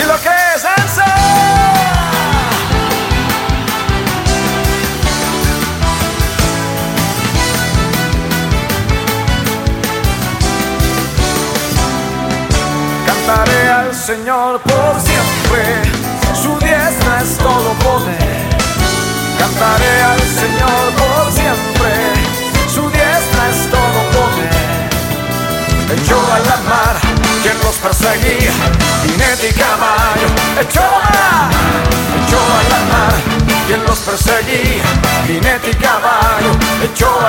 Si lo crees, danza. Cantaré al Señor por siempre, su diestra es todo poder. Cantaré al Señor por siempre, su diestra es todo poder. Echó a la mar quien los perseguía, jinete y caballo. Echó a echó a la mar quien los perseguía, jinete y caballo. Echó